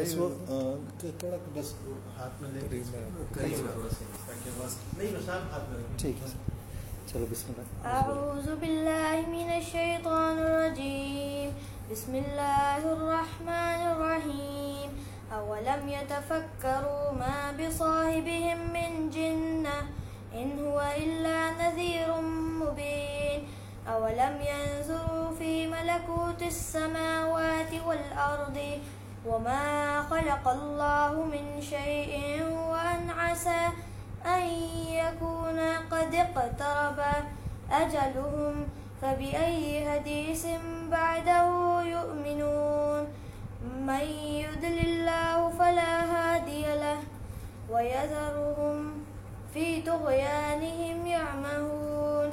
اس وقت تھوڑا بس ہاتھ میں لے ٹھیک ہے۔ چلو بسم اللہ۔ من الشيطان الرجيم بسم الله الرحمن الرحيم أولم يتفكروا ما بصاحبهم من جنة إن هو إلا نذير مبين أولم ينظروا في ملكوت السماوات والأرض وما خلق الله من شيء وأن عسى أن يكون قد اقترب أجلهم فبأي حديث بعده يؤمنون من يضلل الله فلا هادي له ويذرهم في طغيانهم يعمهون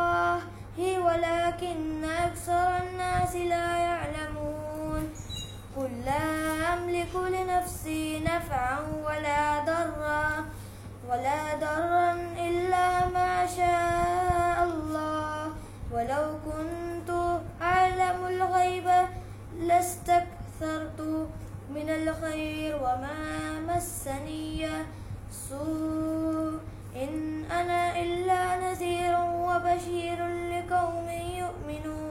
الله ولكن أكثر الناس لا يعلمون قل لا أملك لنفسي نفعا ولا ضرا ولا ضرا إلا ما شاء الله ولو كنت أعلم الغيب لاستكثرت من الخير وما مسني سوء إن أنا إلا نذير وبشير لقوم يؤمنون.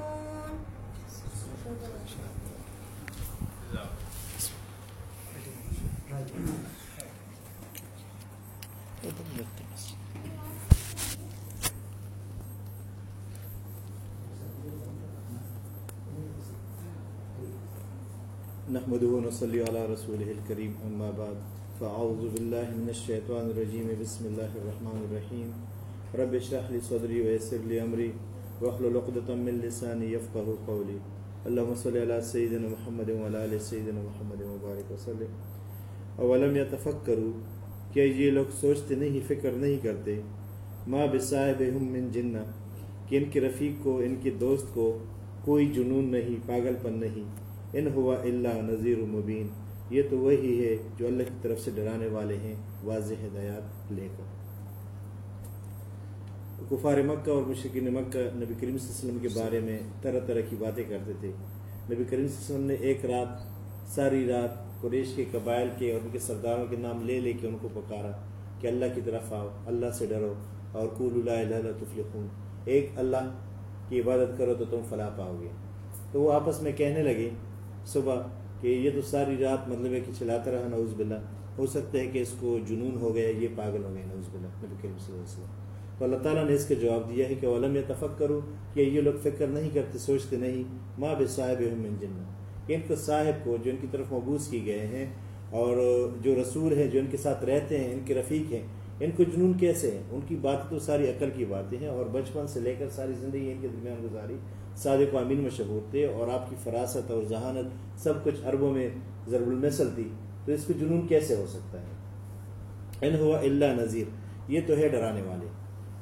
نحمد ونصلي على رسوله الكريم أما بعد. فأعوذ بالله من الشيطان الرجيم بسم الله الرحمن الرحيم رب اشرح لي صدري ويسر لي أمري واحلل عقدة من لساني يفقه قولي اللهم صل على سيدنا محمد وعلى آل سيدنا محمد وبارك وسلم. اولم يتفکروا کیا یہ لوگ سوچتے نہیں، فکر نہیں کرتے. ما بصاحبہم من جنہ، کہ ان کے رفیق کو، ان کے دوست کو کوئی جنون نہیں، پاگل پن نہیں. ان ہوا اللہ نذیر مبین. یہ تو وہی ہے جو اللہ کی طرف سے ڈرانے والے ہیں، واضح ہدایات لے کر۔ کفار مکہ اور مشرقین مکہ نبی کریم صلی اللہ علیہ وسلم کے بارے میں طرح طرح کی باتیں کرتے تھے۔ نبی کریم صلی اللہ علیہ وسلم نے ایک رات ساری رات قریش کے قبائل کے اور ان کے سرداروں کے نام لے لے کے ان کو پکارا کہ اللہ کی طرف آؤ، اللہ سے ڈرو اور قول لا الہ الا تفلحون۔ ایک اللہ کی عبادت کرو تو تم فلاح پاؤ گے۔ تو وہ آپس میں کہنے لگے، صبح کہ یہ تو ساری رات مطلب ہے کہ چلاتا رہا، نعوذ باللہ۔ ہو سکتا ہے کہ اس کو جنون ہو گیا، یہ پاگل ہو گئے، نعوذ باللہ، نبی کریم صلی اللہ علیہ وسلم۔ تو اللہ تعالیٰ نے اس کا جواب دیا ہے کہ علم یا تفق کرو کہ یہ لوگ فکر نہیں کرتے، سوچتے نہیں ماں بے صاحب من جنہ۔ ان کو صاحب کو جو ان کی طرف مبوس کی گئے ہیں اور جو رسول ہیں، جو ان کے ساتھ رہتے ہیں، ان کے رفیق ہیں، ان کو جنون کیسے ہیں؟ ان کی باتیں تو ساری عقل کی باتیں ہیں اور بچپن سے لے کر ساری زندگی ان کے درمیان گزاری۔ صادق و امین مشہور تھے اور آپ کی فراست اور ذہانت سب کچھ عربوں میں ضرب المثل تھی۔ تو اس کو جنون کیسے ہو سکتا ہے؟ ان ہوا اللہ نذیر، یہ تو ہے ڈرانے والے۔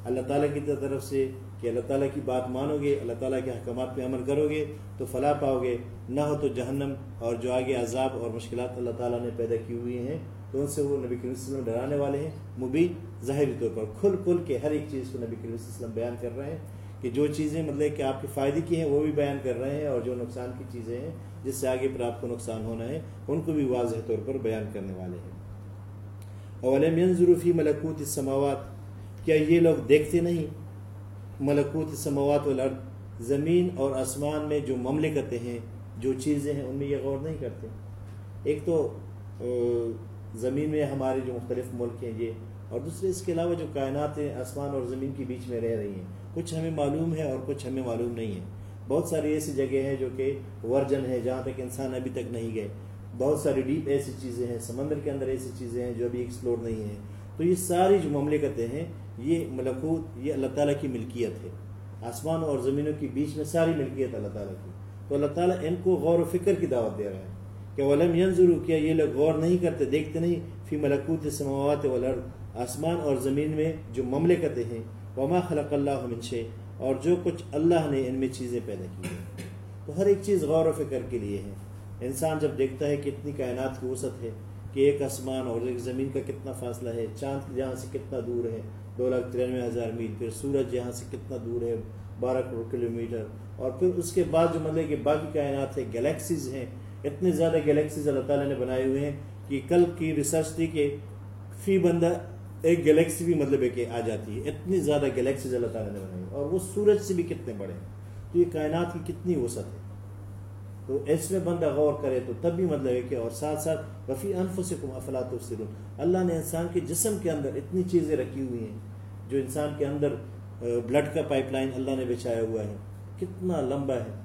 اللہ تعالیٰ کی طرف سے کہ اللہ تعالیٰ کی بات مانو گے، اللہ تعالیٰ کے احکامات پہ عمل کرو گے، تو فلاح پاؤ گے۔ نہ ہو تو جہنم اور جو آگے عذاب اور مشکلات اللہ تعالیٰ نے پیدا کی ہوئی ہیں، تو ان سے وہ نبی کریم وسلم ڈرانے والے ہیں۔ مبین، ظاہری طور پر کھل کھل کے ہر ایک چیز کو نبی کریم وسلم بیان کر رہے ہیں۔ کہ جو چیزیں مطلب کہ آپ کے فائدے کی ہیں وہ بھی بیان کر رہے ہیں اور جو نقصان کی چیزیں ہیں، جس سے آگے پر آپ کو نقصان ہونا ہے، ان کو بھی واضح طور پر بیان کرنے والے ہیں۔ اولم ينظروا في ملکوت السماوات، کیا یہ لوگ دیکھتے نہیں؟ ملکوت السماوات والارض، زمین اور آسمان میں جو مملکتیں ہیں، جو چیزیں ہیں، ان میں یہ غور نہیں کرتے۔ ایک تو زمین میں ہمارے جو مختلف ملک ہیں، یہ، اور دوسرے اس کے علاوہ جو کائنات ہیں آسمان اور زمین کے بیچ میں رہ رہی ہیں کچھ ہمیں معلوم ہے اور کچھ ہمیں معلوم نہیں ہے۔ بہت ساری ایسی جگہ ہیں جو کہ ورجن ہے جہاں تک انسان ابھی تک نہیں گئے۔ بہت ساری ڈیپ ایسی چیزیں ہیں، سمندر کے اندر ایسی چیزیں ہیں جو ابھی ایکسپلور نہیں ہیں۔ تو یہ ساری جو مملکتیں ہیں، یہ ملکوت، یہ اللہ تعالیٰ کی ملکیت ہے۔ آسمان اور زمینوں کے بیچ میں ساری ملکیت اللہ تعالیٰ کی۔ تو اللہ تعالیٰ ان کو غور و فکر کی دعوت دے رہا ہے کہ ولم ینظروا، کیا یہ لوگ غور نہیں کرتے، دیکھتے نہیں؟ فی ملکوت سماوات والارض۔ آسمان اور زمین میں جو مملکتیں ہیں وما خلق اللہ من شے اور جو کچھ اللہ نے ان میں چیزیں پیدا کی ہیں۔ تو ہر ایک چیز غور و فکر کے لیے ہے۔ انسان جب دیکھتا ہے کہ اتنی کائنات کی وسعت ہے کہ ایک آسمان اور ایک زمین کا کتنا فاصلہ ہے، چاند جہاں سے کتنا دور ہے، دو لاکھ ترانوے ہزار میل، پھر سورج یہاں سے کتنا دور ہے، بارہ کروڑ کلو میٹر۔ اور پھر اس کے بعد جو مطلب کہ باقی کائنات ہے، گلیکسیز ہیں۔ اتنے زیادہ گلیکسیز اللہ تعالیٰ نے بنائے ہوئے ہیں کہ کل کی ریسرچ تھی کہ فی بندہ ایک گلیکسی بھی مطلب ہے کہ آ جاتی ہے، اتنی زیادہ گلیکسیز اللہ تعالیٰ نے بنائی۔ اور وہ سورج سے بھی کتنے بڑے ہیں۔ تو یہ کائنات کی کتنی وسعت ہے۔ تو اس میں بندہ غور کرے تو تب بھی مطلب ہے کہ اور ساتھ ساتھ وفی انفسکم افلاط السرون اللہ نے انسان کے جسم کے اندر اتنی چیزیں رکھی ہوئی ہیں جو انسان کے اندر بلڈ کا پائپ لائن اللہ نے بچھایا ہوا ہے۔ کتنا لمبا ہے۔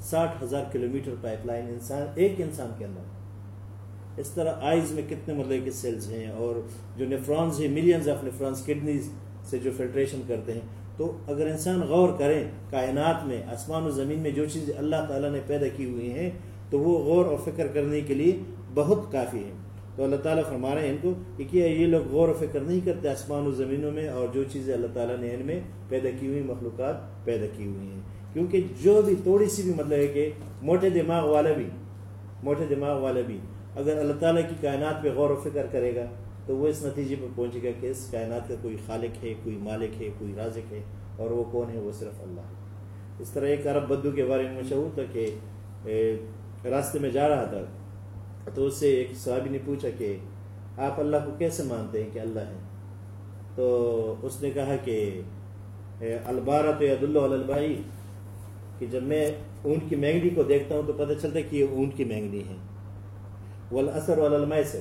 ساٹھ ہزار کلو میٹر پائپ لائن انسان، ایک انسان کے اندر۔ اس طرح آئیز میں کتنے مطلب کے سیلز ہیں اور جو نیفرانز ہیں، ملینز آف نیفرانز کڈنیز سے جو فلٹریشن کرتے ہیں۔ تو اگر انسان غور کریں کائنات میں، آسمان و زمین میں جو چیزیں اللہ تعالیٰ نے پیدا کی ہوئی ہیں، تو وہ غور اور فکر کرنے کے لیے بہت کافی ہیں۔ تو اللہ تعالیٰ فرما رہے ہیں ان کو کہ کیا یہ لوگ غور و فکر نہیں کرتے آسمان و زمینوں میں اور جو چیزیں اللہ تعالیٰ نے ان میں پیدا کی ہوئی، مخلوقات پیدا کی ہوئی ہیں۔ کیونکہ جو بھی تھوڑی سی بھی مطلب ہے کہ موٹے دماغ والا بھی، موٹے دماغ والا بھی اگر اللہ تعالیٰ کی کائنات پہ غور و فکر کرے گا، تو وہ اس نتیجے پہ پہنچے گا کہ اس کائنات کا کوئی خالق ہے، کوئی مالک ہے، کوئی رازق ہے، اور وہ کون ہے؟ وہ صرف اللہ ہے۔ اس طرح ایک عرب بدو کے بارے میں مشہور تھا کہ راستے میں جا رہا تھا، تو اس سے ایک صحابی نے پوچھا کہ، آپ اللہ کو کیسے مانتے ہیں کہ اللہ ہے؟ تو اس نے کہا کہ البارہ تو ید اللہ البائی کہ جب میں اونٹ کی مینگنی کو دیکھتا ہوں تو پتہ چلتا ہے کہ یہ اونٹ کی مینگنی ہے۔ والاثر والماء سے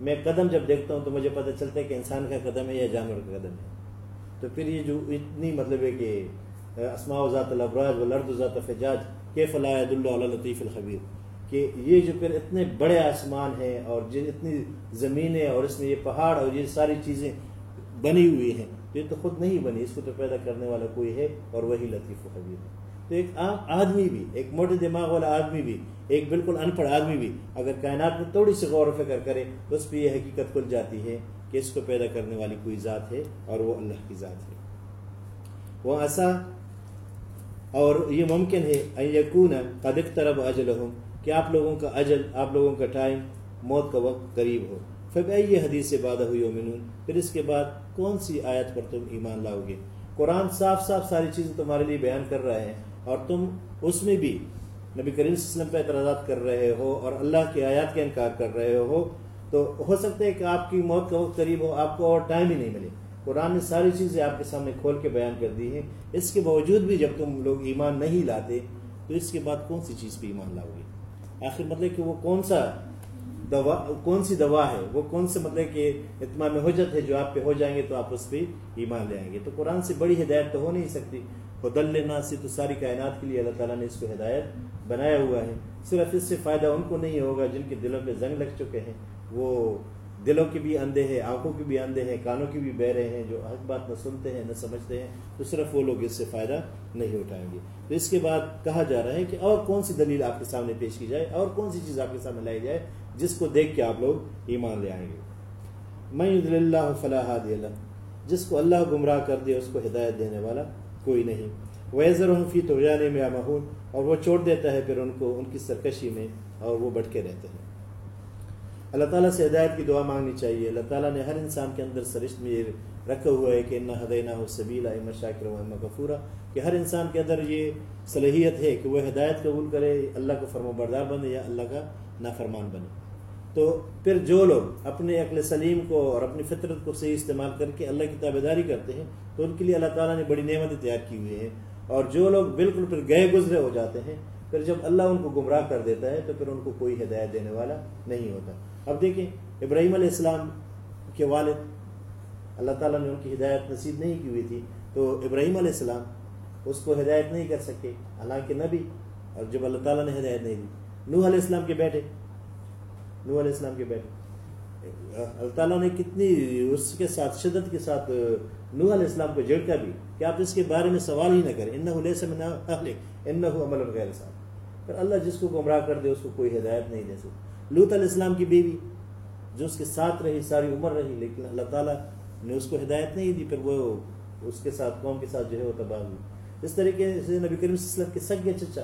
میں قدم جب دیکھتا ہوں تو مجھے پتہ چلتا ہے کہ انسان کا قدم ہے یا جانور کا قدم ہے. تو پھر یہ جو اتنی مطلب ہے کہ اسماء و ذات الابراج والارض ذات فجاج کے فلاح اللہ لطیف الخبیر؟ کہ یہ جو پھر اتنے بڑے آسمان ہیں اور جو اتنی زمینیں اور اس میں یہ پہاڑ اور یہ ساری چیزیں بنی ہوئی ہیں یہ تو خود نہیں بنی، اس کو تو پیدا کرنے والا کوئی ہے اور وہی لطیف و خبیر ہے. تو ایک عام آدمی بھی، ایک موٹے دماغ والا آدمی بھی، ایک بالکل ان پڑھ آدمی بھی اگر کائنات میں تھوڑی سی غور و فکر کرے، تو اس پہ یہ حقیقت کھل جاتی ہے کہ اس کو پیدا کرنے والی کوئی ذات ہے اور وہ اللہ کی ذات ہے۔ وہ ایسا اور یہ ممکن ہے یقون قدق طرب اجل ہوں کہ آپ لوگوں کا اجل، آپ لوگوں کا ٹائم موت کا وقت قریب ہو۔ پھر یہ حدیث سے بادہ ہوئی امنون پھر اس کے بعد کون سی آیت پر تم ایمان لاؤ گے؟ قرآن صاف صاف ساری چیزیں تمہارے لیے بیان کر رہے ہیں اور تم اس میں بھی نبی کریم صلی اللہ علیہ وسلم پہ اعتراضات کر رہے ہو اور اللہ کی آیات کا انکار کر رہے ہو، تو ہو سکتا ہے کہ آپ کی موت کا وقت قریب ہو، آپ کو اور ٹائم ہی نہیں ملے۔ قرآن نے ساری چیزیں آپ کے سامنے کھول کے بیان کر دی ہیں۔ اس کے باوجود بھی جب تم لوگ ایمان نہیں لاتے، تو اس کے بعد کون سی چیز پہ ایمان لاؤ گے؟ آخر مطلب کہ وہ کون سا دوا، کون سی دوا ہے؟ وہ کون سے مطلب کہ اتمام حجت ہے جو آپ پہ ہو جائیں گے تو آپ اس پہ ایمان لے آئیں گے۔ تو قرآن سے بڑی ہدایت تو ہو نہیں سکتی۔ خدل لینا سے تو ساری کائنات کے لیے اللہ تعالیٰ نے اس کو ہدایت بنایا ہوا ہے۔ صرف اس سے فائدہ ان کو نہیں ہوگا جن کے دلوں پہ زنگ لگ چکے ہیں۔ وہ دلوں کے بھی اندھے ہیں، آنکھوں کے بھی اندھے ہیں، کانوں کے بھی بہرے ہیں، جو حق بات نہ سنتے ہیں، نہ سمجھتے ہیں، تو صرف وہ لوگ اس سے فائدہ نہیں اٹھائیں گے۔ تو اس کے بعد کہا جا رہا ہے کہ اور کون سی دلیل آپ کے سامنے پیش کی جائے، اور کون سی چیز آپ کے سامنے لائی جائے جس کو دیکھ کے آپ لوگ ایمان لے آئیں گے۔ میں اللہ فلاح اللہ جس کو اللہ گمراہ کر دے، اس کو ہدایت دینے والا کوئی نہیں۔ ویزر فی تو جانے میں ماحول اور وہ چھوڑ دیتا ہے پھر ان کو، ان کی سرکشی میں اور وہ بٹکے رہتے ہیں۔ اللہ تعالیٰ سے ہدایت کی دعا مانگنی چاہیے۔ اللہ تعالیٰ نے ہر انسان کے اندر سرشت میں یہ رکھا ہوا ہے کہ نہ ہدینہ ہو سبیلا احمد شاکر محمد غفورہ کہ ہر انسان کے اندر یہ صلاحیت ہے کہ وہ ہدایت قبول کرے، اللہ کو فرم و بردار بنے یا اللہ کا نافرمان بنے۔ تو پھر جو لوگ اپنے عقل سلیم کو اور اپنی فطرت کو صحیح استعمال کر کے اللہ کی تابے داری کرتے ہیں، تو ان کے لیے اللہ تعالیٰ نے بڑی نعمتیں تیار کی ہوئی ہیں۔ اور جو لوگ بالکل پھر گئے گزرے ہو جاتے ہیں، پھر جب اللہ ان کو گمراہ کر دیتا ہے، تو پھر ان کو کوئی ہدایت دینے والا نہیں ہوتا۔ اب دیکھیں، ابراہیم علیہ السلام کے والد، اللہ تعالیٰ نے ان کی ہدایت نصیب نہیں کی ہوئی تھی۔ تو ابراہیم علیہ السلام اس کو ہدایت نہیں کر سکے، حالانکہ نبی، اور جب اللہ تعالیٰ نے ہدایت نہیں دی۔ نوح علیہ السلام کے بیٹے نوح علیہ السلام کے بیٹے۔ اللہ تعالیٰ نے کتنی اس کے ساتھ، شدت کے ساتھ نوح علیہ السلام کو جھڑکا بھی۔ کہ آپ اس کے بارے میں سوال ہی نہ کریں۔ انہو لیس من اہلک عمل غیر صاحب پھر اللہ جس کو گمراہ کر دے، اس کو کوئی ہدایت نہیں دے سکتا۔ لوت علیہ السلام کی بیوی، جو اس کے ساتھ رہی، ساری عمر رہی، لیکن اللہ تعالیٰ نے اس کو ہدایت نہیں دی، پھر وہ اس کے ساتھ، قوم کے ساتھ جو ہے وہ تباہ ہوئی۔ اس طریقے سے نبی کریم صلی اللہ علیہ وسلم کے سگے چچا،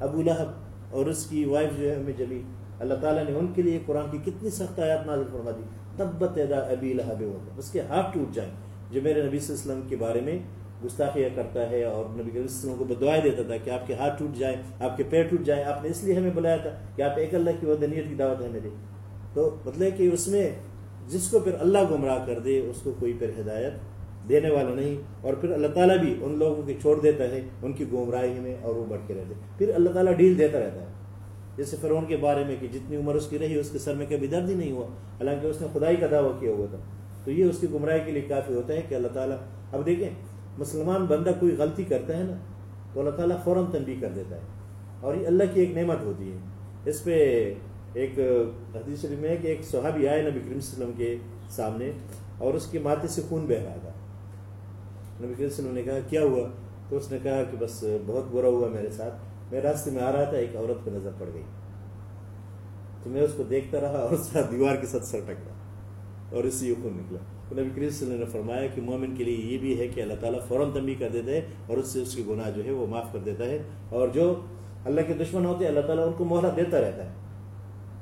ابو لہب اور اس کی وائف جو ہے ہمیں جبھی اللہ تعالیٰ نے ان کے لیے قرآن کی کتنی سخت آیات نازل فرما دی. تبت ادا ابی لہب اس کے ہاتھ ٹوٹ جائیں. جو میرے نبی صلی اللہ علیہ وسلم کے بارے میں گستاخیہ کرتا ہے اور نبی صلی اللہ علیہ وسلم کو بدعائیں دیتا تھا کہ آپ کے ہاتھ ٹوٹ جائیں، آپ کے پیر ٹوٹ جائیں، آپ نے اس لیے ہمیں بلایا تھا کہ آپ ایک اللہ کی ودنیت کی دعوت ہے میری تو مطلب کہ اس میں جس کو پھر اللہ گمراہ کر دے، اس کو کوئی پھر ہدایت دینے والا نہیں۔ اور پھر اللہ تعالیٰ بھی ان لوگوں کو چھوڑ دیتا ہے، ان کی گمراہی میں اور وہ بڑھ کے رہتے۔ پھر اللہ تعالیٰ ڈیل دیتا رہتا ہے۔ جیسے فرعون کے بارے میں کہ جتنی عمر اس کی رہی، اس کے سر میں کبھی درد ہی نہیں ہوا۔ حالانکہ اس نے خدائی کا دعویٰ کیا ہوا تھا۔ تو یہ اس کی گمراہی کے لیے کافی ہوتا ہے کہ اللہ تعالیٰ، اب دیکھیں، مسلمان بندہ کوئی غلطی کرتا ہے نا، تو اللہ تعالیٰ فوراً تنبیہ کر دیتا ہے۔ اور یہ اللہ کی ایک نعمت ہوتی ہے۔ اس پہ ایک حدیث شریف میں ہے کہ ایک صحابی آئے نبی کریم صلی اللہ علیہ وسلم کے سامنے اور اس کے ماتھے سے خون بہ رہا تھا۔ نبی کریم صلی اللہ علیہ وسلم نے کہا، کیا ہوا؟ تو اس نے کہا کہ بس بہت برا ہوا میرے ساتھ۔ میں راستے میں آ رہا تھا، ایک عورت پہ نظر پڑ گئی۔ تو میں اس کو دیکھتا رہا اور ساتھ دیوار کے ساتھ سر ٹکرا اور اس سے یہ خون نکلا نبی کریم صلی اللہ علیہ نے فرمایا کہ مومن کے لیے یہ بھی ہے کہ اللہ تعالیٰ فوراً تنبیہ کر دیتا ہے اور اس سے اس کی گناہ جو ہے وہ معاف کر دیتا ہے اور جو اللہ کے دشمن ہوتے ہیں، اللہ تعالیٰ ان کو مہلت دیتا رہتا ہے۔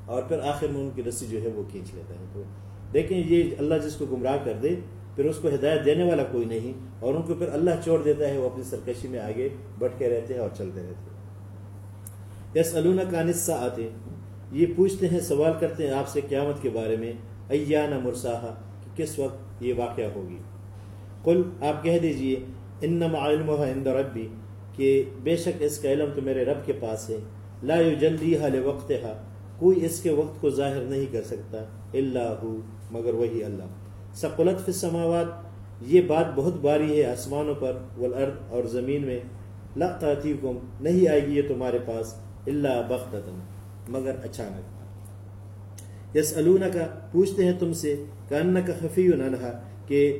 اور پھر آخر میں ان کی رسی جو ہے وہ کھینچ لیتا ہے۔ تو دیکھیں، یہ اللہ جس کو گمراہ کر دے، پھر اس کو ہدایت دینے والا کوئی نہیں اور ان کو پھر اللہ چھوڑ دیتا ہے، وہ اپنی سرکشی میں آگے بڑھ کے رہتے ہیں اور چلتے رہتے ہیں۔ یس علون کا نصہ آتے یہ پوچھتے ہیں، سوال کرتے ہیں آپ سے قیامت کے بارے میں ایانا مرساہا، کہ کس وقت یہ واقعہ ہوگی؟ کل آپ کہہ دیجیے، انما علمها عند ربی، کہ بے شک اس کا علم تو میرے رب کے پاس ہے۔ لا یجلیها لوقتها کوئی اس کے وقت کو ظاہر نہیں کر سکتا اللہ مگر وہی اللہ۔ ثقلت فی السماوات، یہ بات بہت باری ہے آسمانوں پر والارض اور زمین میں۔ لا تاتیکم نہیں آئے گی یہ تمہارے پاس۔ اللہ بغتتن مگر اچانک۔ یس کا پوچھتے ہیں تم سے کان کا خفی ننہا کہ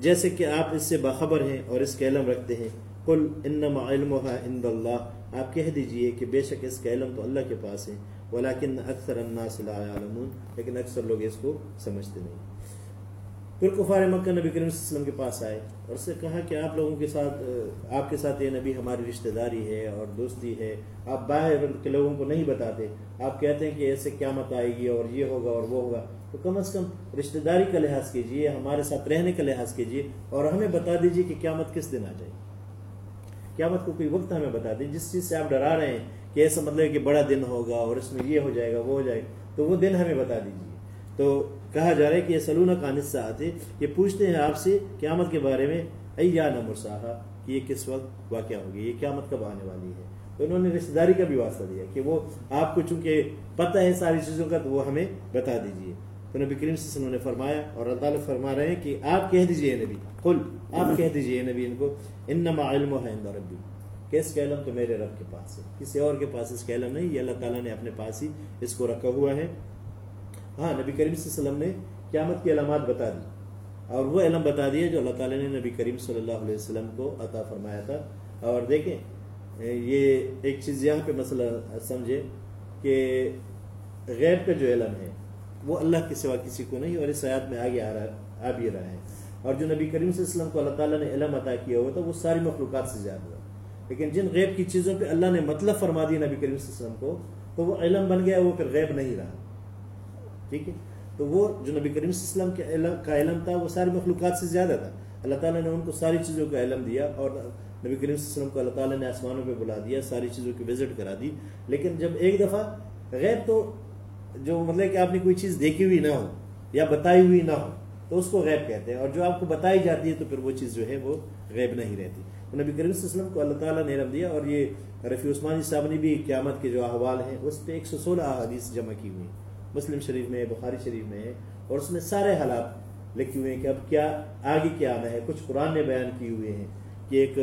جیسے کہ آپ اس سے باخبر ہیں اور اس کا علم رکھتے ہیں کل انما علمها عند اللہ، آپ کہہ دیجیے کہ بے شک اس کا علم تو اللہ کے پاس ہے، ولیکن اکثر الناس لا يعلمون لیکن اکثر لوگ اس کو سمجھتے نہیں۔ پھر کفار مکہ نبی کریم صلی اللہ علیہ وسلم کے پاس آئے اور اس سے کہا کہ آپ لوگوں کے ساتھ آپ کے ساتھ یہ نبی ہماری رشتہ داری ہے اور دوستی ہے۔ آپ باہر کے لوگوں کو نہیں بتاتے۔ آپ کہتے ہیں کہ ایسے قیامت آئے گی اور یہ ہوگا اور وہ ہوگا۔ تو کم از کم رشتہ داری کا لحاظ کیجیے ہمارے ساتھ رہنے کا لحاظ کیجیے اور ہمیں بتا دیجیے کہ قیامت کس دن آ جائے۔ قیامت کو کوئی وقت ہمیں بتا دیجیے جس چیز سے آپ ڈرا رہے ہیں کہ ایسا مطلب کہ بڑا دن ہوگا اور اس میں یہ ہو جائے گا، وہ ہو جائے گا، تو وہ دن ہمیں بتا دیجیے تو کہا جا رہا ہے کہ یہ سلون کا نصہ آتے یہ پوچھتے ہیں آپ سے قیامت کے بارے میں ایا نمر صاحب کہ یہ کس وقت واقع ہوگی یہ قیامت کب آنے والی ہے؟ تو انہوں نے رشتے داری کا بھی واسطہ دیا کہ وہ آپ کو چونکہ پتہ ہے ساری چیزوں کا، تو وہ ہمیں بتا دیجیے تو نبی کریم صلی اللہ علیہ وسلم نے فرمایا اور اللہ تعالیٰ فرما رہے ہیں کہ آپ کہہ دیجیے نبی، قل آپ کہہ دیجیے نبی ان کو، انما علم ہے عند ربی۔ کہ اس کا علم تو میرے رب کے پاس ہے، کسی اور کے پاس اس کا علم نہیں، یہ اللہ تعالیٰ نے اپنے پاس ہی اس کو رکھا ہوا ہے۔ ہاں نبی کریم صلی اللہ علیہ وسلم نے قیامت کی علامات بتا دی۔ اور وہ علم بتا دیا جو اللہ تعالیٰ نے نبی کریم صلی اللہ علیہ وسلم کو عطا فرمایا تھا۔ اور دیکھیں، یہ ایک چیز یہاں پہ مسئلہ سمجھے کہ غیب کا جو علم ہے، وہ اللہ کے سوا کسی کو نہیں، اور اس حیات میں آگے آ رہا، آ بھی رہا ہے۔ اور جو نبی کریم صلی اللہ علیہ وسلم کو اللہ تعالیٰ نے علم عطا کیا ہوا تھا، وہ ساری مخلوقات سے زیادہ ہوا۔ لیکن جن غیب کی چیزوں پہ اللہ نے مطلب فرما دیا نبی کریم صلی اللہ علیہ وسلم کو، تو وہ علم بن گیا، وہ پھر غیب نہیں رہا۔ ٹھیک ہے؟ تو وہ جو نبی کریم صلی اللہ علیہ وسلم کے کا علم تھا، وہ ساری مخلوقات سے زیادہ تھا۔ اللہ تعالیٰ نے ان کو ساری چیزوں کا علم دیا اور نبی کریم صلی اللہ علیہ وسلم کو اللہ تعالیٰ نے آسمانوں پہ بلا دیا، ساری چیزوں کی وزٹ کرا دی۔ لیکن جب ایک دفعہ غیب تو جو مطلب کہ آپ نے کوئی چیز دیکھی ہوئی نہ ہو یا بتائی ہوئی نہ ہو، تو اس کو غیب کہتے ہیں۔ اور جو آپ کو بتائی جاتی ہے تو پھر وہ چیز جو ہے وہ غیب نہیں رہتی۔ نبی کریم صلی اللہ علیہ وسلم کو اللہ تعالیٰ نے علم دیا اور یہ رفیع عثمانی صاحب نے بھی قیامت کے جو احوال ہیں، اس پہ ایک سو سولہ احادیث جمع کی ہوئی مسلم شریف میں بخاری شریف میں ہے، اور اس میں سارے حالات لکھے ہوئے ہیں کہ اب کیا، آگے کیا آنا ہے۔ کچھ قرآن نے بیان کیے ہوئے ہیں کہ ایک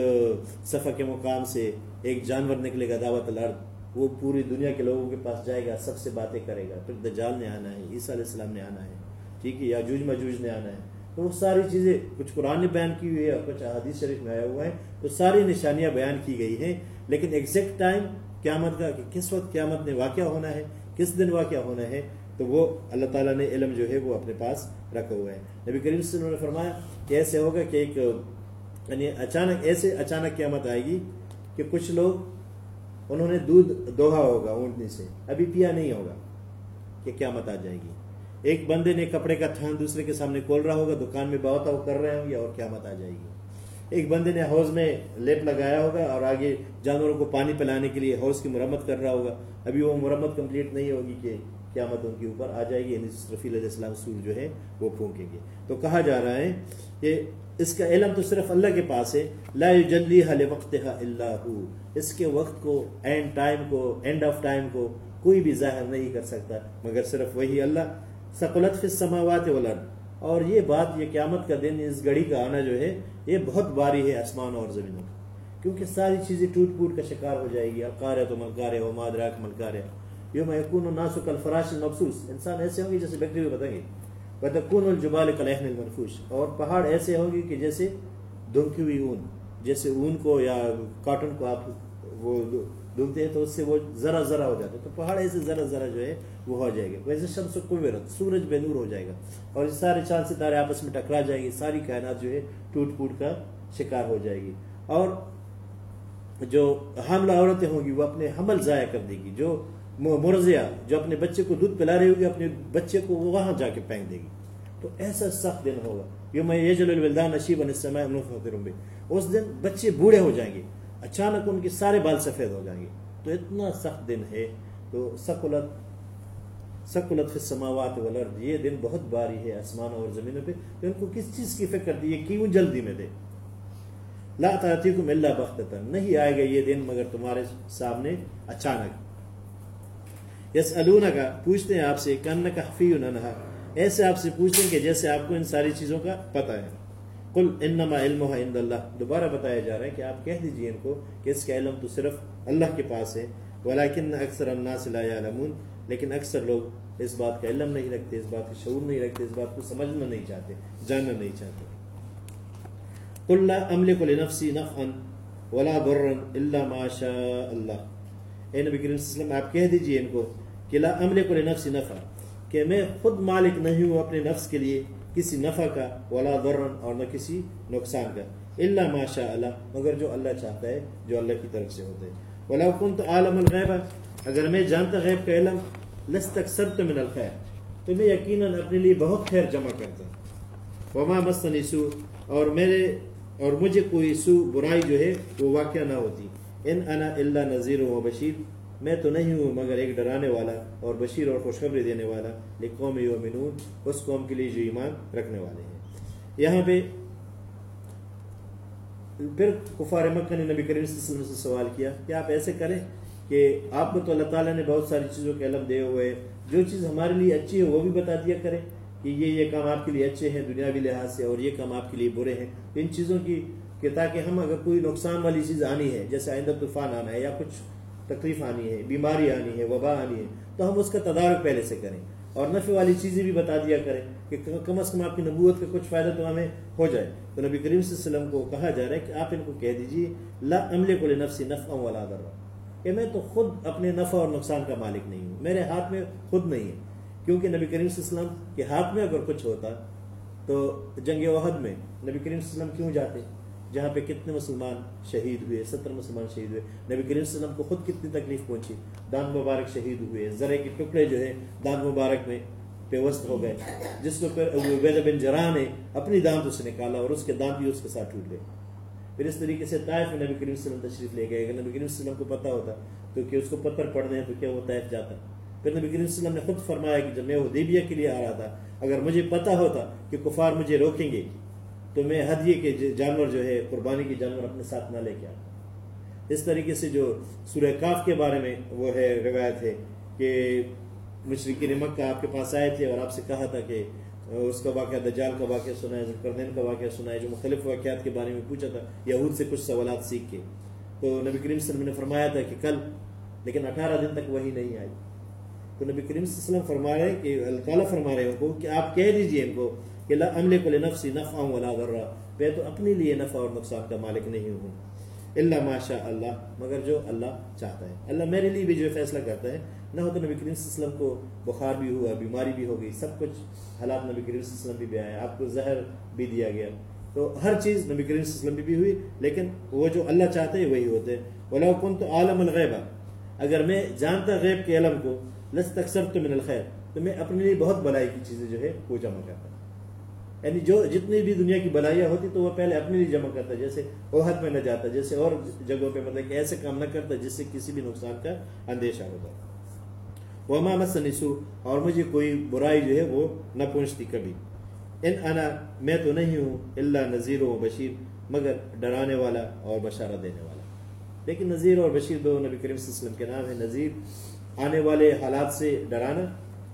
صفحہ کے مقام سے ایک جانور نکلے گا، دعوت الارض، وہ پوری دنیا کے لوگوں کے پاس جائے گا، سب سے باتیں کرے گا۔ پھر دجال نے آنا ہے، عیسیٰ علیہ السلام نے آنا ہے، ٹھیک ہے یا جوج مجوج نے آنا ہے۔ تو وہ ساری چیزیں، کچھ قرآن نے بیان کی ہوئی ہے اور کچھ احادیث شریف میں آیا ہوا ہے۔ تو ساری نشانیاں بیان کی گئی ہیں، لیکن ایگزیکٹ ٹائم قیامت کا، کہ کس وقت قیامت نے واقع ہونا ہے کس دن واقع ہونا ہے، تو وہ اللہ تعالیٰ نے علم جو ہے وہ اپنے پاس رکھا ہوا ہے۔ نبی کریم صلی اللہ علیہ وسلم نے فرمایا کہ ایسے ہوگا کہ ایک یعنی اچانک، ایسے اچانک قیامت آئے گی کہ کچھ لوگ، انہوں نے دودھ دوہا ہوگا اونٹنی سے، ابھی پیا نہیں ہوگا کہ قیامت آ جائے گی۔ ایک بندے نے کپڑے کا تھان دوسرے کے سامنے کھول رہا ہوگا، دکان میں بہت کر رہے ہوں گے اور قیامت آ جائے گی۔ ایک بندے نے حوض میں لیپ لگایا ہوگا اور آگے جانوروں کو پانی پلانے کے لیے حوض کی مرمت کر رہا ہوگا۔ ابھی وہ مرمت کمپلیٹ نہیں ہوگی کہ قیامت ان کے اوپر آ جائے گی یعنی رفیع علیہ السلام سور جو ہے وہ پھونکیں گے۔ تو کہا جا رہا ہے کہ اس کا علم تو صرف اللہ کے پاس ہے۔ لا جلدی حل وقت اللہ اس کے وقت کو اینڈ ٹائم کو اینڈ آف ٹائم کو کوئی بھی ظاہر نہیں کر سکتا، مگر صرف وہی اللہ۔ ثقلت فی السماوات والارض۔ اور یہ بات یہ قیامت کا دن اس گھڑی کا آنا جو ہے، یہ بہت باری ہے آسمان اور زمینوں کا کیونکہ ساری چیزیں ٹوٹ پوٹ کا شکار ہو جائے گی۔ الکار ہے تو ملکار ہے وہ مادراک ملکار ہے یوم یکون الناس کالفراش المبسوس۔ انسان ایسے ہوں گے جیسے بیکٹری بتائیں گے۔ وتکون الجبال کالعہن المنفوش۔ اور پہاڑ ایسے ہوں گے کہ جیسے دھمکی ہوئی اون، جیسے اون کو یا کاٹن کو آپ وہ ڈھونڈتے ہیں تو اس سے وہ ذرا ذرا ہو جاتا ہے۔ تو پہاڑ ایسے ذرا ذرا جو ہے وہ ہو جائے گا۔ ویسے شمس کو سورج بے نور ہو جائے گا۔ اور یہ سارے چاند ستارے آپس میں ٹکرا جائیں گے، ساری کائنات جو ہے ٹوٹ پوٹ کا شکار ہو جائے گی۔ اور جو حاملہ عورتیں ہوں گی، وہ اپنے حمل ضائع کر دے گی۔ جو مرضیہ، جو اپنے بچے کو دودھ پلا رہی ہوگی، اپنے بچے کو وہ وہاں جا کے پھینک دے گی۔ تو ایسا سخت دن ہوگا۔ یہ میں یہ الولدان نشیب السماء اس دن بچے بوڑھے ہو جائیں گے۔ اچانک ان کے سارے بال سفید ہو جائیں گے۔ تو اتنا سخت دن ہے۔ تو سکولت سکولت فی السماوات والارض، یہ دن بہت باری ہے آسمان اور زمینوں پہ۔ تو ان کو کس چیز کی فکر دی؟ ہے کیوں جلدی میں دے؟ لا تعتیکم الا بغتتا نہیں آئے گا یہ دن مگر تمہارے سامنے اچانک۔ یس کا پوچھتے ہیں آپ سے کن کا حفیع ایسے آپ سے پوچھتے ہیں کہ جیسے آپ کو ان ساری چیزوں کا پتہ ہے۔ کل انما علم عند اللہ۔ دوبارہ بتایا جا رہا ہے کہ آپ کہہ دیجیے ان کو کہ اس کا علم تو صرف اللہ کے پاس ہے، ولیکن اکثر الناس لا يعلمون لیکن اکثر لوگ اس بات کا علم نہیں رکھتے، اس بات کا شعور نہیں رکھتے، اس بات کو سمجھنا نہیں چاہتے، جاننا نہیں چاہتے۔ قل لا املک لنفسی نفعا ولا ضرا الا ما شاء اللہ۔ اے نبی کریم صلی اللہ علیہ وسلم، آپ کہہ دیجیے ان کو کہ لا املک لنفسی نفعا، کہ میں خود مالک نہیں ہوں اپنے نفس کے لیے۔ کسی نفع کا، ولا ضرن اور نہ کسی نقصان کا۔ اللہ ماشاء اللہ، مگر جو اللہ چاہتا ہے، جو اللہ کی طرف سے ہوتا ہے۔ ولا كنت عالم الغیب اگر میں جانتا غیب کا علم لستكثرت من الخير تو میں یقیناً اپنے لیے بہت خیر جمع کرتا وما مسنی سو اور میرے، اور مجھے کوئی سو برائی جو ہے، وہ واقع نہ ہوتی۔ ان انا الا نذیر و بشیر میں تو نہیں ہوں مگر ایک ڈرانے والا اور بشیر اور خوشخبری دینے والا لیکن قوم یومنون اس قوم کے لیے جو ایمان رکھنے والے ہیں۔ یہاں پہ پھر کفار مکہ نے نبی کریم صلی اللہ علیہ وسلم سے سوال کیا، کہ آپ ایسے کریں کہ آپ کو تو اللہ تعالیٰ نے بہت ساری چیزوں کے علم دے ہوئے، جو چیز ہمارے لیے اچھی ہے وہ بھی بتا دیا کریں کہ یہ یہ کام آپ کے لیے اچھے ہیں، دنیاوی لحاظ سے، اور یہ کام آپ کے لیے برے ہیں۔ ان چیزوں کی کہ تاکہ ہم اگر کوئی نقصان والی چیز آنی ہے، جیسے آئندہ طوفان آنا ہے یا کچھ تکلیف آنی ہے، بیماری آنی ہے، وبا آنی ہے، تو ہم اس کا تدارک پہلے سے کریں۔ اور نفع والی چیزیں بھی بتا دیا کریں کہ کم از کم آپ کی نبوت کا کچھ فائدہ تو ہمیں ہو جائے۔ تو نبی کریم صلی اللہ علیہ وسلم کو کہا جا رہا ہے کہ آپ ان کو کہہ دیجیے لا عملے کو نفسی نفع والا در کہ میں تو خود اپنے نفع اور نقصان کا مالک نہیں ہوں، میرے ہاتھ میں خود نہیں ہے۔ کیونکہ نبی کریم صلی اللہ علیہ وسلم کے ہاتھ میں اگر کچھ ہوتا تو جنگ وحد میں نبی کریم صلی اللہ علیہ وسلم کیوں جاتے؟ جہاں پہ کتنے مسلمان شہید ہوئے، ستر مسلمان شہید ہوئے۔ نبی کریم صلی اللہ علیہ وسلم کو خود کتنی تکلیف پہنچی؟ دان مبارک شہید ہوئے۔ ذرے کے ٹکڑے جو ہے دان مبارک میں پیوست ہو گئے، جس کو پھر عبید بن جرا نے اپنی دانت اسے نکالا اور اس کے دانت بھی اس کے ساتھ ٹوٹ گئے۔ پھر اس طریقے سے طائف میں نبی کریم صلی اللہ علیہ وسلم تشریف لے گئے۔ اگر نبی کریم صلی اللہ علیہ وسلم کو پتا ہوتا تو کہ اس کو پتھر پڑنے ہیں تو کیا وہ طائف جاتا؟ پھر نبی کریم صلی اللہ علیہ وسلم نے خود فرمایا کہ جب میں حدیبیہ کے لیے آ رہا تھا، اگر مجھے پتا ہوتا کہ کفار مجھے روکیں گے تو میں ہدیے کے جانور جو ہے، قربانی کے جانور اپنے ساتھ نہ لے کے آتا اس طریقے سے جو سورہ کاف کے بارے میں وہ ہے، روایت ہے کہ مشرقی مکہ آپ کے پاس آئے تھے اور آپ سے کہا تھا کہ اس کا واقعہ، دجال کا واقعہ سنا ہے ذکردین کا واقعہ سنا ہے، جو مختلف واقعات کے بارے میں پوچھا تھا، یہود سے کچھ سوالات سیکھ کے۔ تو نبی کریم صلی اللہ علیہ وسلم نے فرمایا تھا کہ کل، لیکن اٹھارہ دن تک وہی نہیں آئی۔ تو نبی کریم صلی اللہ علیہ وسلم فرما رہے ہیں کہ اللہ تعالیٰ فرما رہے ہیں ان کو کہ آپ کہہ دیجیے ان کو کہ لا عملے کو نفسی نفع ولا ضرہ میں تو اپنے لیے نفع اور نقصان کا مالک نہیں ہوں۔ اللہ ماشاء اللہ مگر جو اللہ چاہتا ہے۔ اللہ میرے لیے بھی جو فیصلہ کرتا ہے۔ نہ ہو تو نبی کریم صلی اللہ علیہ وسلم کو بخار بھی ہوا بیماری بھی ہو گئی سب کچھ حالات نبی کریم صلی اللہ علیہ وسلم بھی بھی آپ کو زہر بھی دیا گیا۔ تو ہر چیز نبی کریم صلی اللہ علیہ وسلم بھی, بھی ہوئی لیکن وہ جو اللہ چاہتے ہیں وہی ہوتے ہیں۔ ولا کن تو عالم الغیبہ اگر میں جانتا غیب کے علم کو لس تکسر تو من الخیر تو میں اپنے لیے بہت بلائی کی چیزیں جو ہے وہ جمع کرتا یعنی جو جتنی بھی دنیا کی بلائیاں ہوتی تو وہ پہلے اپنے لیے جمع کرتا جیسے اوہد میں نہ جاتا، جیسے اور جگہوں پہ مطلب کہ ایسے کام نہ کرتا جس سے کسی بھی نقصان کا اندیشہ ہوتا وہ مامت نسو اور مجھے کوئی برائی جو ہے وہ نہ پہنچتی کبھی۔ ان انا، میں تو نہیں ہوں اللہ نذیر و بشیر، مگر ڈرانے والا اور بشارہ دینے والا۔ لیکن نذیر اور بشیر دو نبی کریم صلی اللہ علیہ وسلم کے نام ہے نذیر، آنے والے حالات سے ڈرانا،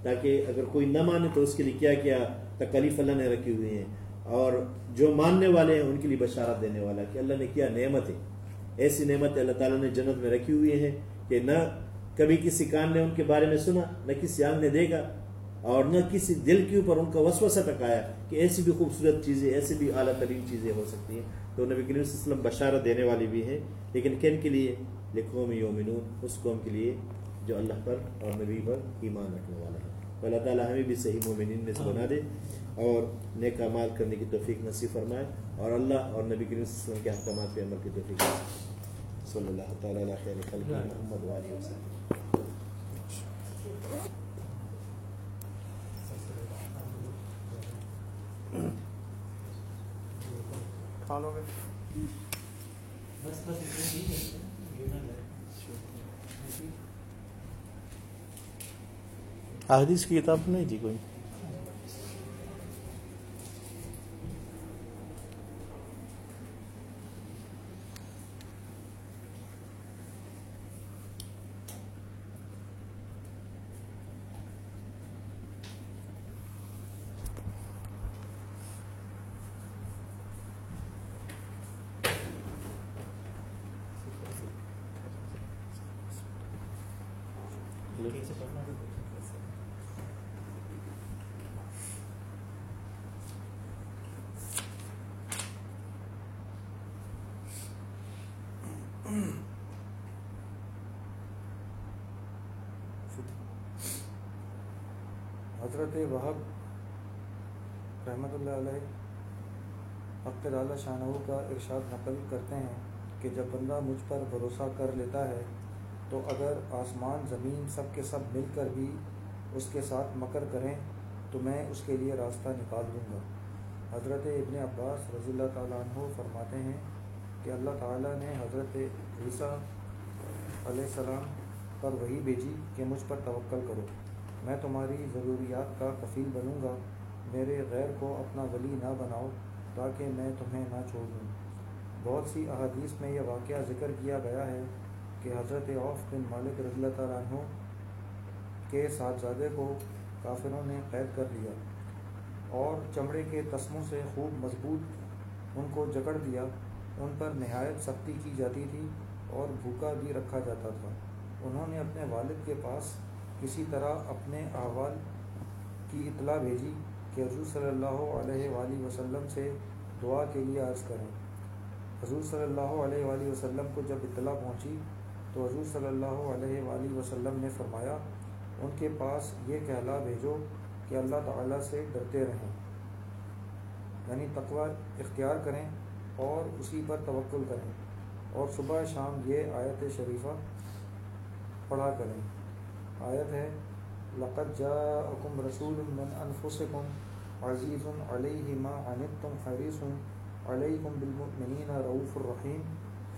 تاکہ اگر کوئی نہ مانے تو اس کے لیے کیا کیا تکلیف اللہ نے رکھی ہوئی ہیں۔ اور جو ماننے والے ہیں، ان کے لیے بشارت دینے والا کہ اللہ نے کیا نعمت ہے ایسی نعمت اللہ تعالیٰ نے جنت میں رکھی ہوئی ہیں کہ نہ کبھی کسی کان نے ان کے بارے میں سنا، نہ کسی آنکھ نے دیکھا، اور نہ کسی دل کے اوپر ان کا وسوسہ تک آیا کہ ایسی بھی خوبصورت چیزیں، ایسی بھی اعلیٰ ترین چیزیں ہو سکتی ہیں۔ تو نبی کریم صلی اللہ علیہ وسلم بشارت دینے والی بھی ہیں۔ لیکن کن کے لیے؟ لکھوں میں یومنون اس قوم کے لیے جو اللہ پر اور نبی پر ایمان رکھنے والا ہے اللہ تعالیٰ ہمیں بھی صحیح مومنین میں سے بنا دے اور نیک اعمال کرنے کی توفیق نصیب فرمائے اور اللہ اور نبی کریم صلی اللہ علیہ وسلم کے احکامات پہ عمل کی توفیق صلی اللہ تعالیٰ علیہ خیر خلق محمد والی وسلم. کھانو گے؟ احادیث کی کتاب نہیں تھی کوئی Thank you. حضرت وہب رحمۃ اللہ علیہ حق تعالی شاہ کا ارشاد نقل کرتے ہیں کہ جب بندہ مجھ پر بھروسہ کر لیتا ہے، تو اگر آسمان، زمین سب کے سب مل کر بھی اس کے ساتھ مکر کریں، تو میں اس کے لیے راستہ نکال دوں گا۔ حضرت ابن عباس رضی اللہ تعالیٰ عنہ فرماتے ہیں کہ اللہ تعالیٰ نے حضرت عیسیٰ علیہ السلام پر وہی بھیجی کہ مجھ پر توکل کرو۔ میں تمہاری ضروریات کا کفیل بنوں گا۔ میرے غیر کو اپنا ولی نہ بناؤ تاکہ میں تمہیں نہ چھوڑ دوں۔ بہت سی احادیث میں یہ واقعہ ذکر کیا گیا ہے کہ حضرت عوف بن مالک رضی اللہ تعالیٰ عنہ کے صاحبزادے کو کافروں نے قید کر لیا اور چمڑے کے تسموں سے خوب مضبوط ان کو جکڑ دیا۔ ان پر نہایت سختی کی جاتی تھی اور بھوکا بھی رکھا جاتا تھا۔ انہوں نے اپنے والد کے پاس کسی طرح اپنے احوال کی اطلاع بھیجی کہ حضور صلی اللہ علیہ وآلہ وسلم سے دعا کے لیے عرض کریں۔ حضور صلی اللہ علیہ وآلہ وسلم کو جب اطلاع پہنچی تو حضور صلی اللہ علیہ وآلہ وسلم نے فرمایا، ان کے پاس یہ کہلا بھیجو کہ اللہ تعالیٰ سے ڈرتے رہیں۔ یعنی تقوی اختیار کریں اور اسی پر توکل کریں اور صبح شام یہ آیت شریفہ پڑھا کریں۔ آیت ہے لقت جاءکم رسول من انفسکم عزیز علیہ ما عنتم حریص علیکم بالمؤمنین رعوف الرحیم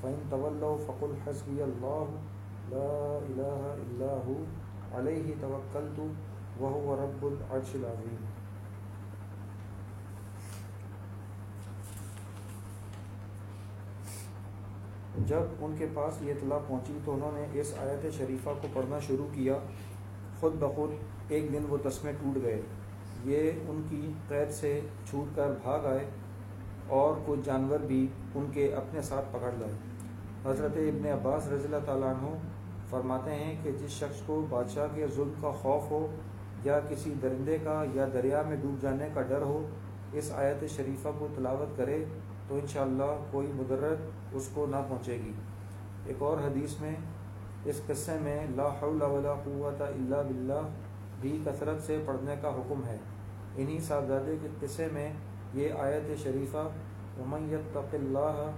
فإن تولوا فقل حسبی اللہ لا الہ الا ہو علیہ توکلت وهو رب العرش العظیم جب ان کے پاس یہ اطلاع پہنچی تو انہوں نے اس آیت شریفہ کو پڑھنا شروع کیا۔ خود بخود ایک دن وہ تسمے ٹوٹ گئے۔ یہ ان کی قید سے چھوٹ کر بھاگ آئے اور کچھ جانور بھی ان کے اپنے ساتھ پکڑ لائے۔ حضرت ابن عباس رضی اللہ تعالیٰ عنہ فرماتے ہیں کہ جس شخص کو بادشاہ کے ظلم کا خوف ہو یا کسی درندے کا یا دریا میں ڈوب جانے کا ڈر ہو، اس آیت شریفہ کو تلاوت کرے۔ تو انشاءاللہ کوئی مدرت اس کو نہ پہنچے گی۔ ایک اور حدیث میں اس قصے میں لا حول ولا قوت الا باللہ بھی کثرت سے پڑھنے کا حکم ہے۔ انہی صاحبزادے کے قصے میں یہ آیت شریفہ، ومن یتق اللہ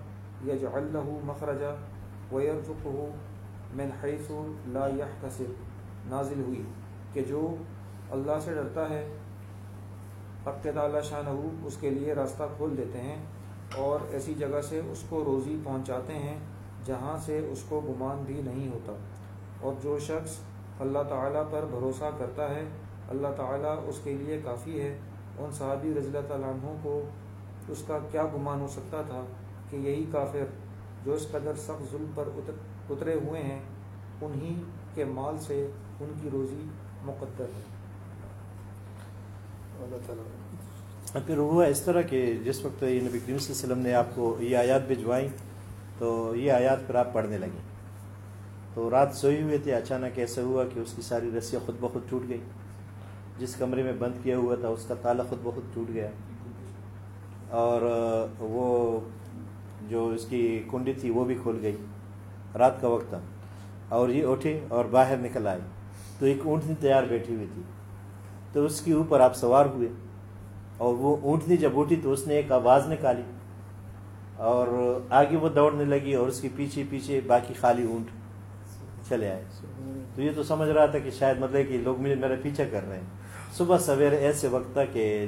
یجعل له مخرجا ویرزقه من حیث لا يحتسب۔ نازل ہوئی کہ جو اللہ سے ڈرتا ہے، حق تعالی شاہ اس کے لیے راستہ کھول دیتے ہیں۔ اور ایسی جگہ سے اس کو روزی پہنچاتے ہیں جہاں سے اس کو گمان بھی نہیں ہوتا۔ اور جو شخص اللہ تعالیٰ پر بھروسہ کرتا ہے، اللہ تعالیٰ اس کے لیے کافی ہے۔ ان صحابی رضی اللہ تعالیٰ عنہ کو اس کا کیا گمان ہو سکتا تھا کہ یہی کافر جو اس قدر سخت ظلم پر اتر اترے ہوئے ہیں، انہی کے مال سے ان کی روزی مقدر ہے۔ اللہ تعالیٰ۔ پھر ہوا اس طرح کہ جس وقت یہ نبی کریم صلی اللہ علیہ وسلم نے آپ کو یہ آیات بھجوائیں، تو یہ آیات پھر آپ پڑھنے لگیں۔ تو رات سوئی ہوئے تھے اچانک ایسا ہوا کہ اس کی ساری رسیاں خود بخود ٹوٹ گئی جس کمرے میں بند کیا ہوا تھا، اس کا تالا خود بخود ٹوٹ گیا۔ اور وہ جو اس کی کنڈی تھی، وہ بھی کھل گئی۔ رات کا وقت تھا۔ اور یہ اٹھے اور باہر نکل آئے۔ تو ایک اونٹنی تیار بیٹھی ہوئی تھی۔ تو اس کے اوپر آپ سوار ہوئے۔ اور وہ اونٹنی جب اٹھی تو اس نے ایک آواز نکالی اور آگے وہ دوڑنے لگی اور اس کے پیچھے پیچھے باقی خالی اونٹ چلے آئے۔ تو یہ تو سمجھ رہا تھا کہ شاید مطلب کہ لوگ مجھے میرا پیچھا کر رہے ہیں۔ صبح سویرے ایسے وقت تھا کہ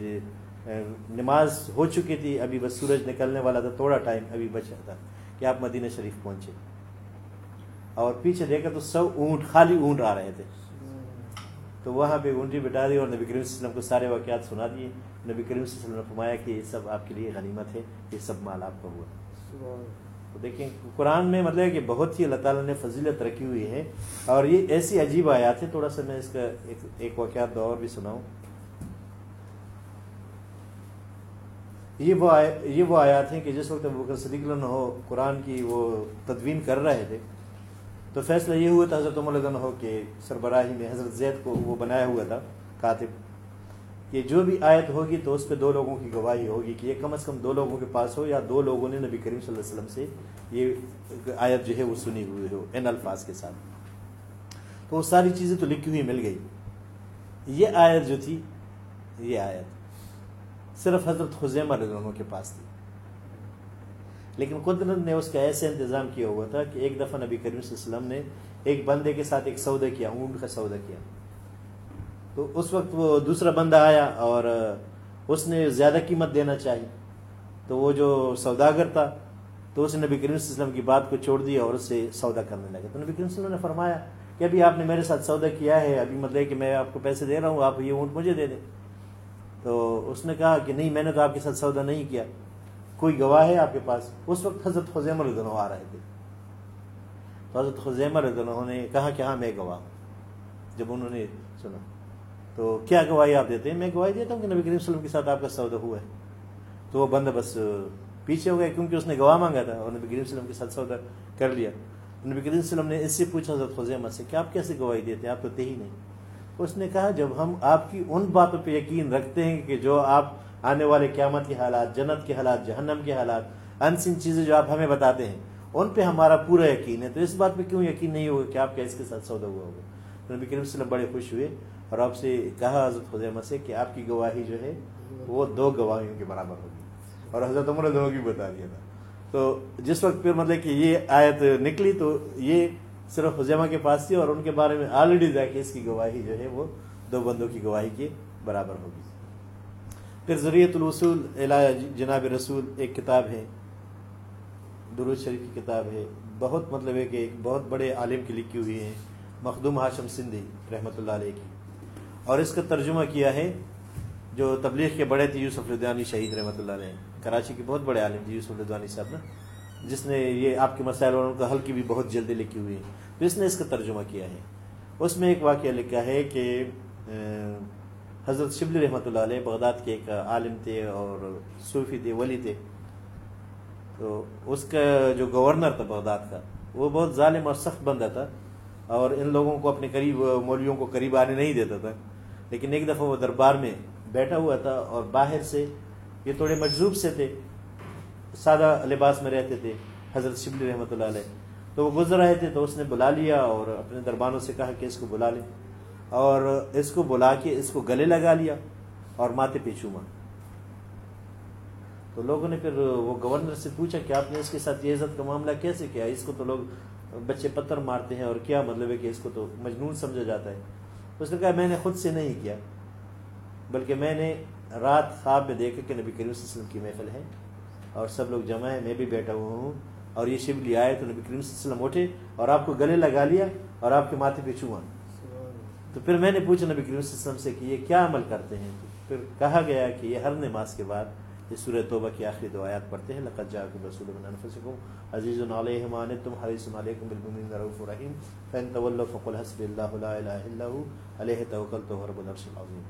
نماز ہو چکی تھی، ابھی بس سورج نکلنے والا تھا، تھوڑا ٹائم ابھی بچا تھا کہ آپ مدینہ شریف پہنچے۔ اور پیچھے دیکھا تو سب اونٹ، خالی اونٹ آ رہے تھے۔ تو وہاں پہ اونٹی بٹا دی اور نبی کریم صلی اللہ علیہ وسلم کو سارے واقعات سنا دیے۔ نبی کریم صلی اللہ علیہ وسلم نے فرمایا کہ یہ سب آپ کے لیے غنیمت ہے، یہ سب مال آپ کا ہوا۔ تو دیکھیں، قرآن میں مطلب کہ بہت ہی اللہ تعالیٰ نے فضیلت رکھی ہوئی ہے۔ اور یہ ایسی عجیب آیات ہے تھوڑا سا میں اس کا ایک ایک واقعات دور بھی سناؤں۔ یہ وہ یہ وہ آیات ہیں کہ جس وقت بکر صدیق اللہ ہو قرآن کی وہ تدوین کر رہے تھے، تو فیصلہ یہ ہوا تھا حضرت عمر ہو کہ سربراہی میں، حضرت زید کو وہ بنایا ہوا تھا، کاتب۔ کہ جو بھی آیت ہوگی تو اس پہ دو لوگوں کی گواہی ہوگی کہ یہ کم از کم دو لوگوں کے پاس ہو یا دو لوگوں نے نبی کریم صلی اللہ علیہ وسلم سے یہ آیت جو ہے وہ سنی ہوئی ہو، ان الفاظ کے ساتھ۔ تو وہ ساری چیزیں تو لکھی ہوئی مل گئی۔ یہ آیت جو تھی، یہ آیت صرف حضرت خزیمہ رضی اللہ کے پاس تھی۔ لیکن قدرت نے اس کا ایسے انتظام کیا ہوا تھا کہ ایک دفعہ نبی کریم صلی اللہ علیہ وسلم نے ایک بندے کے ساتھ ایک سودا کیا، اونٹ کا سودا کیا۔ تو اس وقت وہ دوسرا بندہ آیا اور اس نے زیادہ قیمت دینا چاہی۔ تو وہ جو سوداگر تھا، تو اس نے نبی کریم صلی اللہ علیہ وسلم کی بات کو چھوڑ دیا اور اس سے سودا کرنے لگے۔ تو نبی کریم صلی اللہ علیہ وسلم نے فرمایا کہ ابھی آپ نے میرے ساتھ سودا کیا ہے، ابھی مطلب کہ میں آپ کو پیسے دے رہا ہوں، آپ یہ اونٹ مجھے دے دیں۔ تو اس نے کہا کہ نہیں، میں نے تو آپ کے ساتھ سودا نہیں کیا۔ کوئی گواہ ہے آپ کے پاس؟ اس وقت حضرت خزیم الدن آ رہے تھے۔ تو حضرت خزیم الدن نے کہا کہ ہاں میں گواہ جب انہوں نے سنا۔ تو کیا گواہی آپ دیتے ہیں؟ میں گواہی دیتا ہوں کہ نبی کریم صلی اللہ علیہ وسلم کے ساتھ آپ کا سودا ہوا ہے۔ تو وہ بندہ بس پیچھے ہو گیا کیونکہ اس نے گواہ مانگا تھا اور نبی کریم صلی اللہ علیہ وسلم کے ساتھ سودا کر لیا۔ نبی کریم صلی اللہ علیہ وسلم نے اس سے پوچھا حضرت خزیمہ سے کہ آپ کیسے گواہی دیتے ہیں؟ آپ تو تھے ہی نہیں۔ اس نے کہا، جب ہم آپ کی ان باتوں پہ یقین رکھتے ہیں کہ جو آپ آنے والے قیامت کے حالات، جنت کے حالات، جہنم کے حالات، انسن چیزیں جو آپ ہمیں بتاتے ہیں، ان پہ ہمارا پورا یقین ہے، تو اس بات پہ کیوں یقین نہیں ہوگا کہ آپ کا اس کے ساتھ سودا ہوا ہوگا؟ نبی کریم صلی اللہ بڑے خوش ہوئے۔ اور آپ سے کہا حضرت خزیمہ سے کہ آپ کی گواہی جو ہے وہ دو گواہیوں کے برابر ہوگی اور حضرت عمر دونوں کی بتا دیا تھا۔ تو جس وقت پھر مطلب کہ یہ آیت نکلی تو یہ صرف خزیمہ کے پاس تھی اور ان کے بارے میں آلریڈی جا کے اس کی گواہی جو ہے وہ دو بندوں کی گواہی کے برابر ہوگی۔ پھر ذریعت الوصول جناب رسول ایک کتاب ہے، درود شریف کی کتاب ہے۔ بہت مطلب ہے کہ ایک بہت بڑے عالم کی لکھی ہوئی ہے، مخدوم ہاشم سندھی رحمۃ اللہ علیہ کی۔ اور اس کا ترجمہ کیا ہے جو تبلیغ کے بڑے تھے یوسف لدھیانی شہید رحمۃ اللہ علیہ کراچی کے بہت بڑے عالم تھے یوسف لدھیانی صاحب نا، جس نے یہ آپ کے مسائل اور ان کا حل کی بھی بہت جلدی لکھی ہوئی ہے تو اس نے اس کا ترجمہ کیا ہے۔ اس میں ایک واقعہ لکھا ہے کہ حضرت شبلی رحمۃ اللہ علیہ بغداد کے ایک عالم تھے اور صوفی تھے، ولی تھے۔ تو اس کا جو گورنر تھا بغداد کا، وہ بہت ظالم اور سخت بندہ تھا اور ان لوگوں کو اپنے قریب، مولویوں کو قریب آنے نہیں دیتا تھا۔ لیکن ایک دفعہ وہ دربار میں بیٹھا ہوا تھا اور باہر سے یہ تھوڑے مجذوب سے تھے، سادہ لباس میں رہتے تھے، حضرت شبلی رحمۃ اللہ علیہ۔ تو وہ گزر رہے تھے تو اس نے بلا لیا اور اپنے دربانوں سے کہا کہ اس کو بلا لیں۔ اور اس کو بلا کے اس کو گلے لگا لیا اور ماتھے پہ چوما۔ تو لوگوں نے پھر وہ گورنر سے پوچھا کہ آپ نے اس کے ساتھ یہ عزت کا معاملہ کیسے کیا؟ اس کو تو لوگ بچے پتھر مارتے ہیں اور کیا مطلب ہے کہ اس کو تو مجنون سمجھا جاتا ہے۔ اس نے کہا، میں نے خود سے نہیں کیا، بلکہ میں نے رات خواب میں دیکھا کہ نبی کریم صلی اللہ علیہ وسلم کی محفل ہے اور سب لوگ جمع ہے میں بھی بیٹھا ہوا ہوں اور یہ شبلی آئے تو نبی کریم صلی اللہ علیہ وسلم اٹھے اور آپ کو گلے لگا لیا اور آپ کے ماتھے پہ چھوا۔ تو پھر میں نے پوچھا نبی کریم صلی اللہ علیہ وسلم سے کہ یہ کیا عمل کرتے ہیں؟ پھر کہا گیا کہ یہ ہر نماز کے بعد یہ سورہ توبہ کی آخری دو آیات پڑھتے ہیں۔ لقد جاءکم رسول من انفسکم عزیز علیہ ما عنتم حریص علیکم بالمؤمنین رؤوف رحیم۔ فان تولوا فقل حسبی اللہ لا الہ الا هو علیہ توکلت وهو رب العرش العظیم۔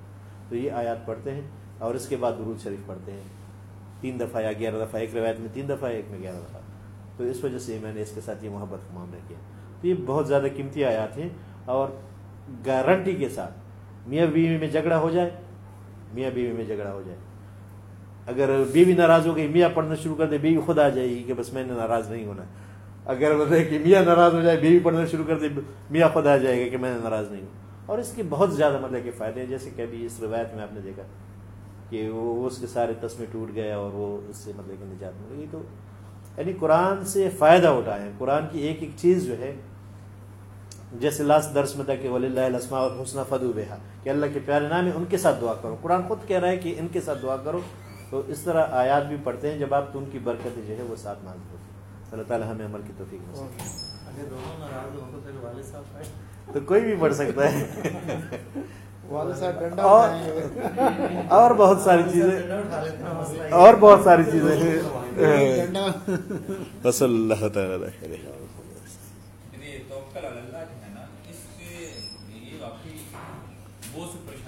تو یہ آیات پڑھتے ہیں اور اس کے بعد درود شریف پڑھتے ہیں۔ تین دفعہ یا گیارہ دفعہ، ایک روایت میں تین دفعہ، ایک میں گیارہ دفعہ۔ تو اس وجہ سے میں نے اس کے ساتھ یہ محبت کا معاملہ کیا۔ تو یہ بہت زیادہ قیمتی آیات ہیں اور گارنٹی کے ساتھ میاں بیوی میں جھگڑا ہو جائے، میاں بیوی میں جھگڑا ہو جائے۔ اگر بیوی ناراض ہو گئی، میاں پڑھنا شروع کر دے، بیوی خود آ جائے گی کہ بس میں نے ناراض نہیں ہونا۔ اگر مطلب کہ میاں ناراض ہو جائے، بیوی پڑھنا شروع کر دے، میاں خود آ جائے گا کہ میں نے ناراض نہیں ہوں۔ اور اس کے بہت زیادہ مطلب کہ فائدے ہیں۔ جیسے کہ ابھی اس روایت میں آپ نے دیکھا کہ وہ اس کے سارے تسمے ٹوٹ گئے اور وہ اس سے مطلب کہ نجات مل گئی۔ تو یعنی قرآن سے فائدہ اٹھائیں قرآن کی ایک ایک چیز جو ہے، جیسے لاسٹ درس میں تھا کہ ولی اللہ السماء اور حسن فدو بہا کہ اللہ کے پیارے نام ہے ان کے ساتھ دعا کرو۔ قرآن خود کہہ رہا ہے کہ ان کے ساتھ دعا کرو۔ تو اس طرح آیات بھی پڑھتے ہیں جب آپ تو ان کی برکتیں جو ہے وہ ساتھ نازل ہوتی ہیں۔ اللہ تعالیٰ ہمیں عمل کی توفیق ہوں تو کوئی بھی پڑھ سکتا ہے۔ والد صاحب ڈنڈا اور بہت ساری چیزیں۔ اور بہت ساری چیزیں۔ بس اللہ تعالیٰ